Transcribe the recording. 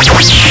Thank